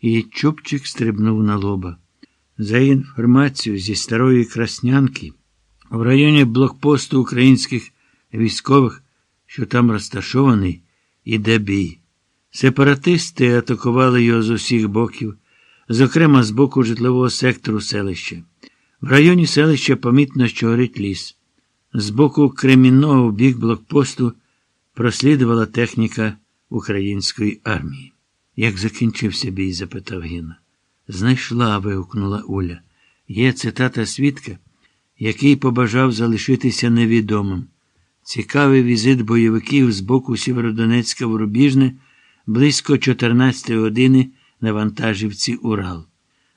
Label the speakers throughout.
Speaker 1: і чубчик стрибнув на лоба. За інформацією зі старої Краснянки, в районі блокпосту українських військових, що там розташований, іде бій. Сепаратисти атакували його з усіх боків, зокрема з боку житлового сектору селища. В районі селища помітно, що горить ліс. З боку Кремінного в бік блокпосту прослідувала техніка української армії. Як закінчився бій? запитав Гіна. Знайшла, вигукнула Уля. Є цитата свідка, який побажав залишитися невідомим. Цікавий візит бойовиків з боку Сєвєродонецька в Рубіжне близько 14 години на вантажівці Урал.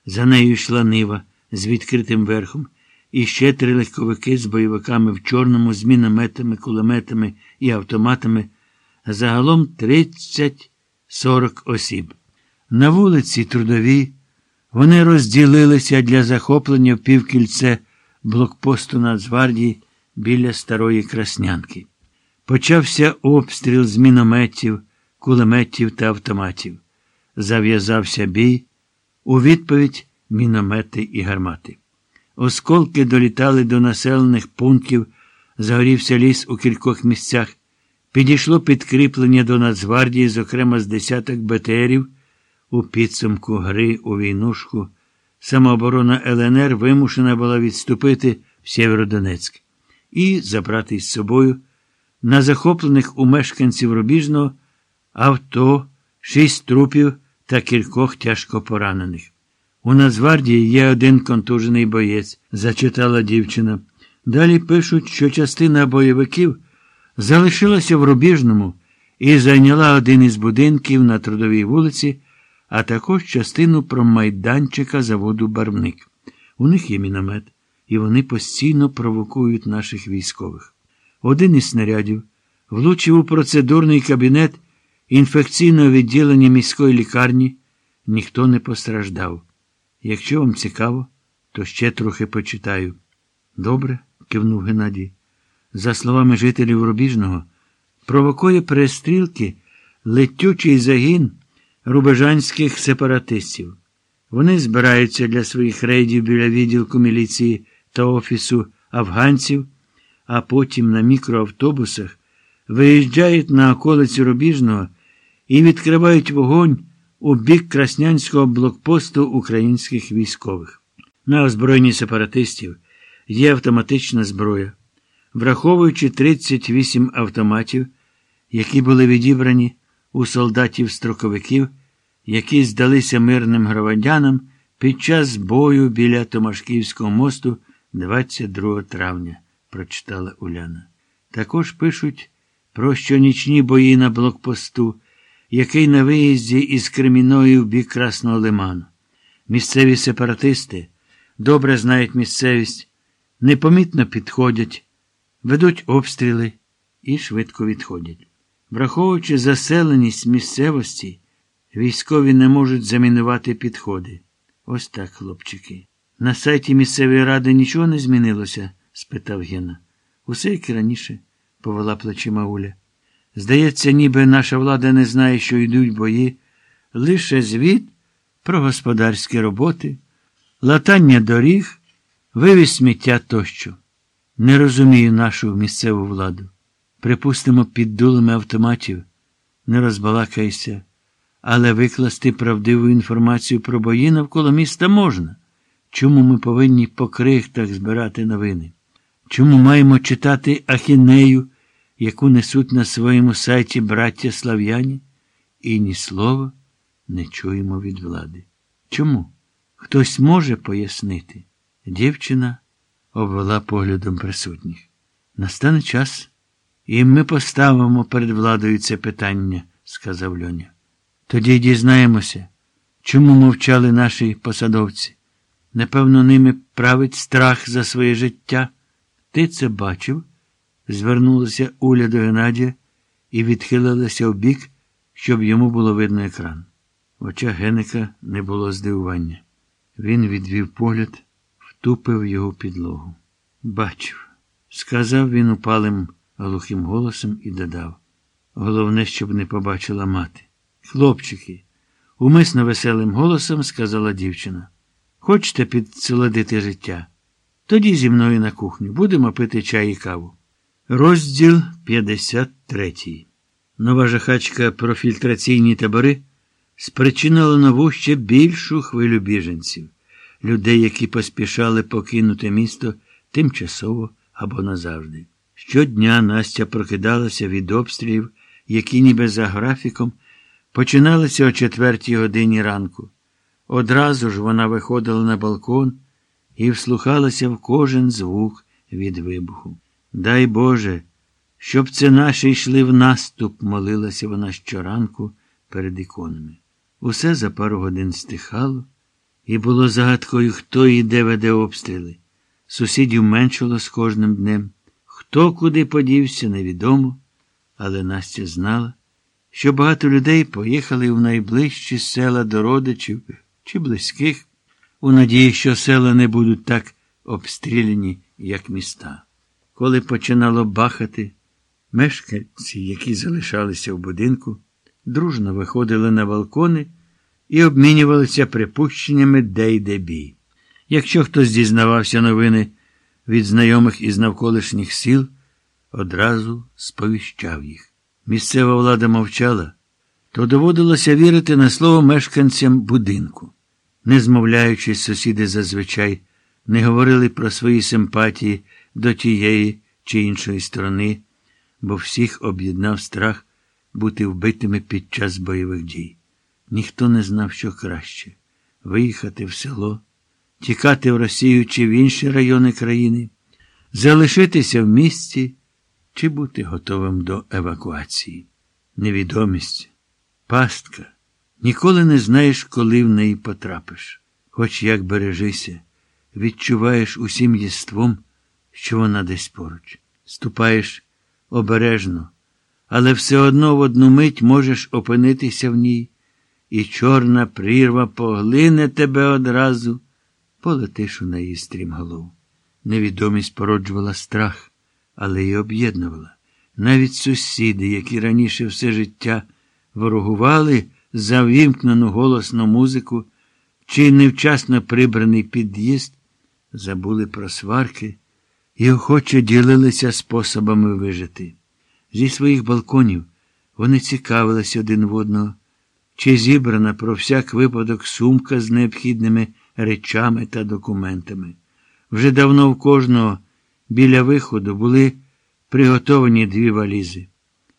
Speaker 1: За нею йшла нива з відкритим верхом, і ще три легковики з бойовиками в чорному, з мінометами, кулеметами і автоматами. Загалом 30-40 осіб. На вулиці Трудовій вони розділилися для захоплення в півкільце блокпосту Нацгвардії біля старої Краснянки. Почався обстріл з мінометів, кулеметів та автоматів. Зав'язався бій. У відповідь міномети і гармати. Осколки долітали до населених пунктів, загорівся ліс у кількох місцях. Підійшло підкріплення до Нацгвардії, зокрема з десяток БТРів. У підсумку гри у війнушку самооборона ЛНР вимушена була відступити в Сєвєродонецьк і забрати з собою на захоплених у мешканців Рубіжного авто, шість трупів та кількох тяжко поранених. У Нацгвардії є один контужений боєць, зачитала дівчина. Далі пишуть, що частина бойовиків залишилася в Рубіжному і зайняла один із будинків на трудовій вулиці, а також частину промайданчика заводу Барвник. У них є міномет, і вони постійно провокують наших військових. Один із снарядів влучив у процедурний кабінет інфекційного відділення міської лікарні, ніхто не постраждав. Якщо вам цікаво, то ще трохи почитаю. Добре, кивнув Геннадій. За словами жителів Рубіжного, провокує перестрілки летючий загін рубежанських сепаратистів. Вони збираються для своїх рейдів біля відділку міліції та офісу афганців, а потім на мікроавтобусах виїжджають на околицю Рубіжного і відкривають вогонь у бік краснянського блокпосту українських військових. На озброєнні сепаратистів є автоматична зброя, враховуючи 38 автоматів, які були відібрані у солдатів-строковиків, які здалися мирним громадянам під час бою біля Томашківського мосту 22 травня, прочитала Уляна. Також пишуть про щонічні бої на блокпосту який на виїзді із Креміної в бік Красного Лиману. Місцеві сепаратисти добре знають місцевість, непомітно підходять, ведуть обстріли і швидко відходять. Враховуючи заселеність місцевості, військові не можуть замінувати підходи. Ось так, хлопчики. На сайті місцевої ради нічого не змінилося? спитав Гена. Усе як і раніше, повела плечима Уля. Здається, ніби наша влада не знає, що йдуть бої, лише звіт про господарські роботи, латання доріг, вивіз сміття тощо. Не розумію нашу місцеву владу. Припустимо, під дулами автоматів, не розбалакайся, але викласти правдиву інформацію про бої навколо міста можна. Чому ми повинні по крихтах збирати новини? Чому маємо читати ахінею? яку несуть на своєму сайті браття слав'яні, і ні слова не чуємо від влади. Чому? Хтось може пояснити? Дівчина обвела поглядом присутніх. Настане час, і ми поставимо перед владою це питання, сказав Льоня. Тоді дізнаємося, чому мовчали наші посадовці. Напевно, ними править страх за своє життя. Ти це бачив? Звернулася Уля до Геннадія і відхилилася в бік, щоб йому було видно екран. В очах Геника не було здивування. Він відвів погляд, втупив його підлогу. Бачив, сказав він упалим глухим голосом і додав. Головне, щоб не побачила мати. Хлопчики, умисно веселим голосом сказала дівчина. Хочете підсолодити життя? Тоді зі мною на кухню будемо пити чай і каву. Розділ 53. Нова жахачка про фільтраційні табори спричинила нову ще більшу хвилю біженців, людей, які поспішали покинути місто тимчасово або назавжди. Щодня Настя прокидалася від обстрілів, які ніби за графіком починалися о четвертій годині ранку. Одразу ж вона виходила на балкон і вслухалася в кожен звук від вибуху. Дай Боже, щоб це наші йшли в наступ, молилася вона щоранку перед іконами. Усе за пару годин стихало, і було загадкою, хто і де веде обстріли. Сусідів меншало з кожним днем. Хто куди подівся, невідомо, але Настя знала, що багато людей поїхали в найближчі села до родичів чи близьких, у надії, що села не будуть так обстріляні, як міста. Коли починало бахати, мешканці, які залишалися в будинку, дружно виходили на балкони і обмінювалися припущеннями, де йде бій. Якщо хтось дізнавався новини від знайомих із навколишніх сіл, одразу сповіщав їх. Місцева влада мовчала, то доводилося вірити на слово мешканцям будинку. Не змовляючись, сусіди зазвичай не говорили про свої симпатії до тієї чи іншої сторони, бо всіх об'єднав страх бути вбитими під час бойових дій. Ніхто не знав, що краще виїхати в село, тікати в Росію чи в інші райони країни, залишитися в місті чи бути готовим до евакуації. Невідомість, пастка. Ніколи не знаєш, коли в неї потрапиш. Хоч як бережися, відчуваєш усім єством, що вона десь поруч. Ступаєш обережно, але все одно в одну мить можеш опинитися в ній, і чорна прірва поглине тебе одразу, полетиш у неї стрімголов. Невідомість породжувала страх, але й об'єднувала. Навіть сусіди, які раніше все життя ворогували, за вімкнену голосну музику чи невчасно прибраний під'їзд, забули про сварки і охоче ділилися способами вижити. Зі своїх балконів вони цікавилися один в одного, чи зібрана про всяк випадок сумка з необхідними речами та документами. Вже давно в кожного біля виходу були приготовані дві валізи.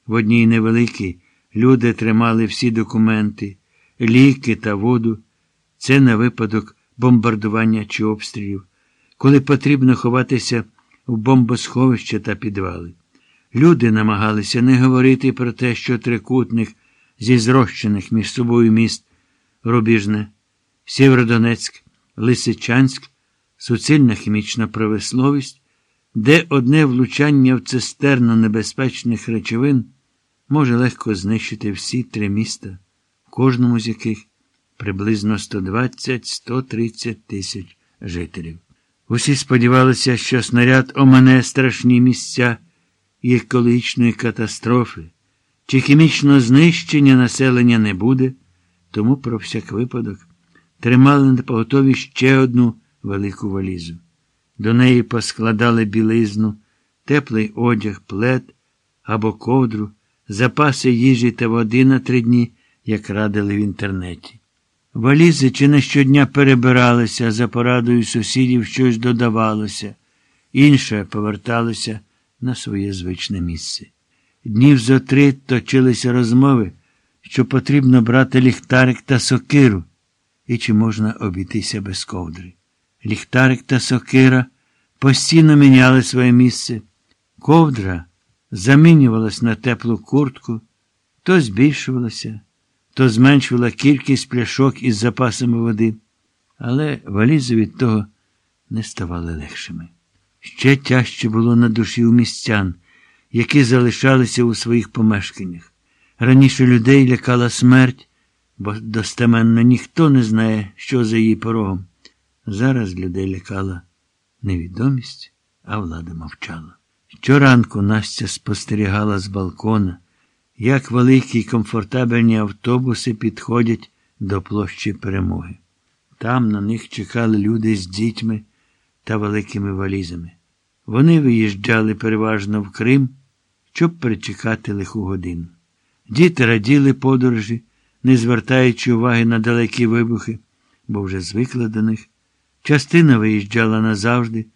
Speaker 1: В одній невеликій Люди тримали всі документи, ліки та воду. Це на випадок бомбардування чи обстрілів, коли потрібно ховатися в бомбосховища та підвали. Люди намагалися не говорити про те, що трикутних зі зрощених між собою міст Рубіжне, Сєвєродонецьк, Лисичанськ, суцільна хімічна прависловість, де одне влучання в цистерну небезпечних речовин може легко знищити всі три міста, в кожному з яких приблизно 120-130 тисяч жителів. Усі сподівалися, що снаряд омане страшні місця і екологічної катастрофи, чи хімічного знищення населення не буде, тому про всяк випадок тримали на поготові ще одну велику валізу. До неї поскладали білизну, теплий одяг, плед або ковдру запаси їжі та води на три дні, як радили в інтернеті. Валізи чи не щодня перебиралися, за порадою сусідів щось додавалося, інше поверталося на своє звичне місце. Днів зо три точилися розмови, що потрібно брати ліхтарик та сокиру, і чи можна обійтися без ковдри. Ліхтарик та сокира постійно міняли своє місце. Ковдра замінювалась на теплу куртку, то збільшувалася, то зменшувала кількість пляшок із запасами води, але валізи від того не ставали легшими. Ще тяжче було на душі у містян, які залишалися у своїх помешканнях. Раніше людей лякала смерть, бо достеменно ніхто не знає, що за її порогом. Зараз людей лякала невідомість, а влада мовчала. Щоранку Настя спостерігала з балкона, як великі й комфортабельні автобуси підходять до площі перемоги. Там на них чекали люди з дітьми та великими валізами. Вони виїжджали переважно в Крим, щоб перечекати лиху годину. Діти раділи подорожі, не звертаючи уваги на далекі вибухи, бо вже звикли до них. Частина виїжджала назавжди,